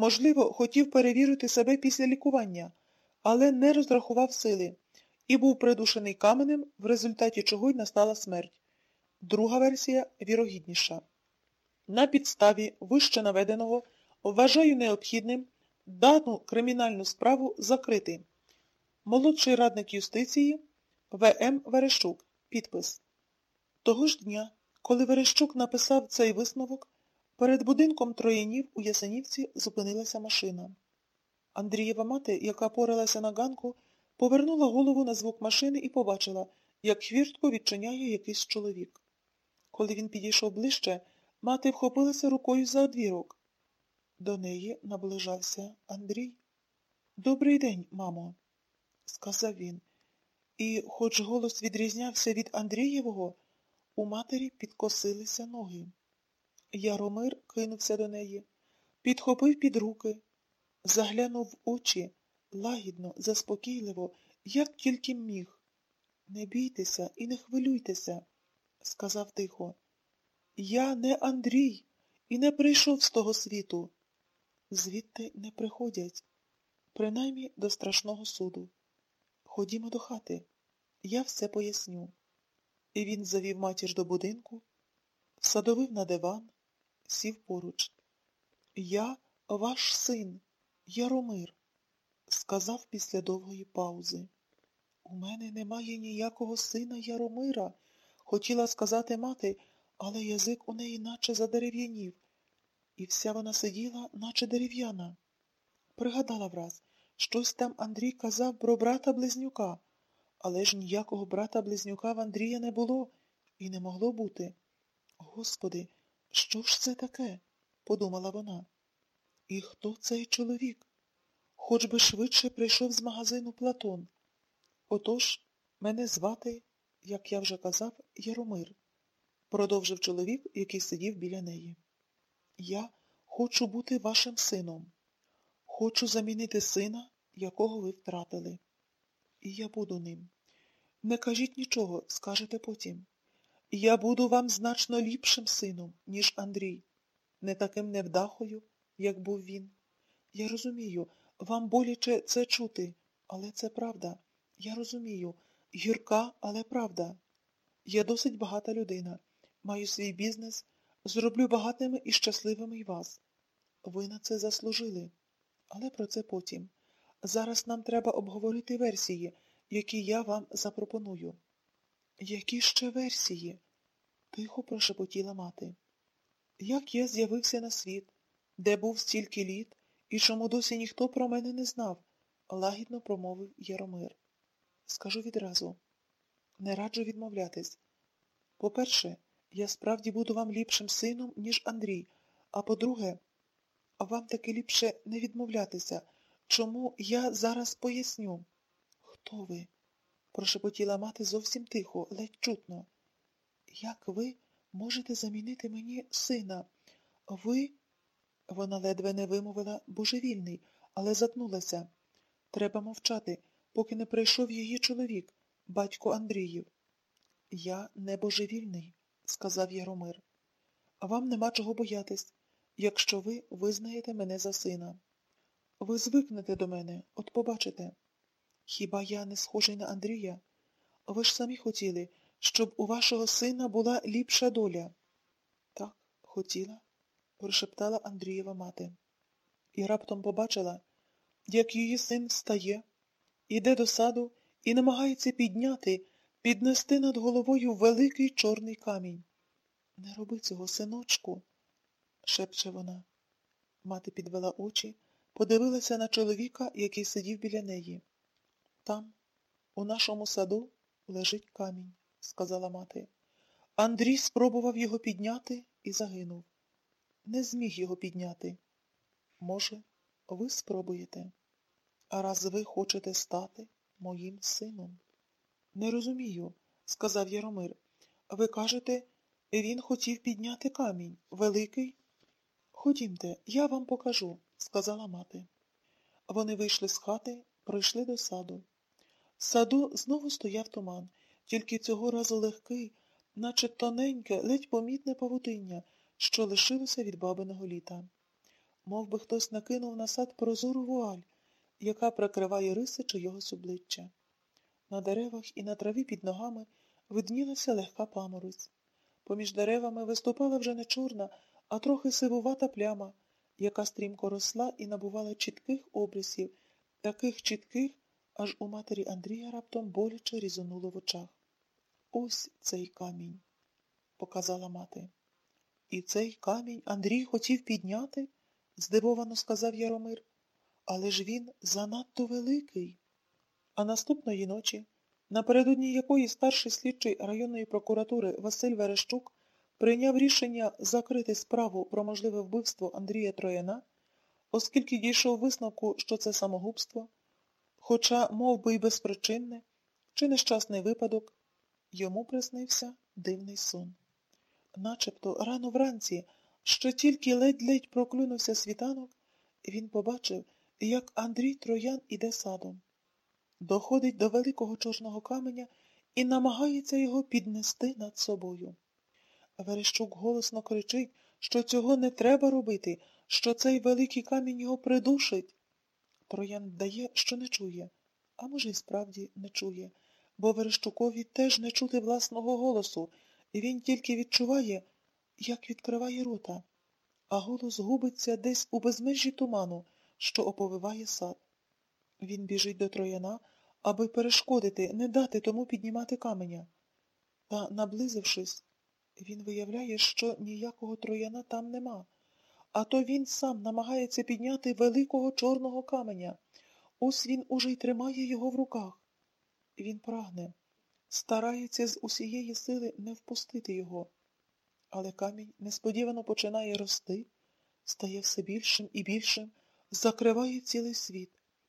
Можливо, хотів перевірити себе після лікування, але не розрахував сили і був придушений каменем, в результаті чого й настала смерть. Друга версія вірогідніша. На підставі вище наведеного вважаю необхідним дану кримінальну справу закрити. Молодший радник юстиції В.М. Верещук. Підпис. Того ж дня, коли Верещук написав цей висновок, перед будинком троянів у Ясенівці зупинилася машина. Андрієва мати, яка поралася на ганку, повернула голову на звук машини і побачила, як хвіртко відчиняє якийсь чоловік. Коли він підійшов ближче, мати вхопилася рукою за одвірок. До неї наближався Андрій. Добрий день, мамо, сказав він. І, хоч голос відрізнявся від Андрієвого, у матері підкосилися ноги. Яромир кинувся до неї, підхопив під руки, заглянув в очі лагідно, заспокійливо, як тільки міг. Не бійтеся і не хвилюйтеся, сказав тихо. Я не Андрій і не прийшов з того світу. Звідти не приходять, принаймні до страшного суду. Ходімо до хати, я все поясню. І він завів матір до будинку, садовив на диван, сів поруч. Я ваш син, Яромир, сказав після довгої паузи. У мене немає ніякого сина Яромира, хотіла сказати мати, але язик у неї наче задерев'янів, і вся вона сиділа, наче дерев'яна. Пригадала враз, щось там Андрій казав про брата близнюка, але ж ніякого брата близнюка в Андрія не було і не могло бути. Господи, що ж це таке? подумала вона. І хто цей чоловік? Хоч би швидше прийшов з магазину Платон. Отож, мене звати, як я вже казав, Яромир, продовжив чоловік, який сидів біля неї. Я хочу бути вашим сином. Хочу замінити сина, якого ви втратили. І я буду ним. Не кажіть нічого, скажете потім. Я буду вам значно ліпшим сином, ніж Андрій, не таким невдахою, як був він. Я розумію, вам боляче це чути, але це правда. Я розумію, гірка, але правда. Я досить багата людина, маю свій бізнес, зроблю багатими і щасливими й вас. Ви на це заслужили. Але про це потім. Зараз нам треба обговорити версії, які я вам запропоную. Які ще версії? тихо прошепотіла мати. Як я з'явився на світ, де був стільки літ, і чому досі ніхто про мене не знав, лагідно промовив Яромир. Скажу відразу не раджу відмовлятись. По-перше, я справді буду вам ліпшим сином, ніж Андрій, а по-друге, вам таки ліпше не відмовлятися. Чому я зараз поясню? Хто ви? Прошепотіла мати зовсім тихо, ледь чутно. Як ви можете замінити мені сина? Ви. Вона ледве не вимовила божевільний, але затнулася. Треба мовчати, поки не прийшов її чоловік, батько Андріїв. Я не божевільний, сказав Яромир. Вам нема чого боятись, якщо ви визнаєте мене за сина. Ви звикнете до мене, от побачите. Хіба я не схожий на Андрія? Ви ж самі хотіли, щоб у вашого сина була ліпша доля. Так, хотіла, прошептала Андрієва мати. І раптом побачила, як її син встає, іде до саду і намагається підняти, піднести над головою великий чорний камінь. Не роби цього, синочку, шепче вона. Мати підвела очі, подивилася на чоловіка, який сидів біля неї. Там, у нашому саду, лежить камінь, сказала мати. Андрій спробував його підняти і загинув. Не зміг його підняти. Може, ви спробуєте? А раз ви хочете стати моїм сином? Не розумію, сказав Яромир. Ви кажете, він хотів підняти камінь. Великий? Ходімте, я вам покажу, сказала мати. Вони вийшли з хати, пройшли до саду. В саду знову стояв туман, тільки цього разу легкий, наче тоненьке, ледь помітне павутиння, що лишилося від бабиного літа. мов би хтось накинув на сад прозору вуаль, яка прикриває риси чийогось обличчя. На деревах і на траві під ногами виднілася легка паморозь. Поміж деревами виступала вже не чорна, а трохи сивувата пляма, яка стрімко росла і набувала чітких обрисів, таких чітких, аж у матері Андрія раптом боляче різонуло в очах. Ось цей камінь, показала мати. І цей камінь Андрій хотів підняти, здивовано сказав Яромир. Але ж він занадто великий. А наступної ночі, напередодні якої старший слідчий районної прокуратури Василь Верещук прийняв рішення закрити справу про можливе вбивство Андрія Трояна, оскільки дійшов висновку, що це самогубство, хоча мов би й безпричинне, чи нещасний випадок, йому приснився дивний сон. Начебто рано вранці, що тільки ледь-ледь проклюнувся світанок, він побачив, як Андрій Троян іде садом. Доходить до великого чорного каменя і намагається його піднести над собою. Верещук голосно кричить, що цього не треба робити, що цей великий камінь його придушить. Троян вдає, що не чує, а може, й справді не чує, бо Верещукові теж не чути власного голосу, і він тільки відчуває, як відкриває рота, а голос губиться десь у безмежі туману, що оповиває сад. Він біжить до трояна, аби перешкодити, не дати тому піднімати каменя. Та, наблизившись, він виявляє, що ніякого трояна там нема, а то він сам намагається підняти великого чорного каменя. Ось він уже й тримає його в руках. Він прагне, старається з усієї сили не впустити його. Але камінь несподівано починає рости, стає все більшим і більшим, закриває цілий світ.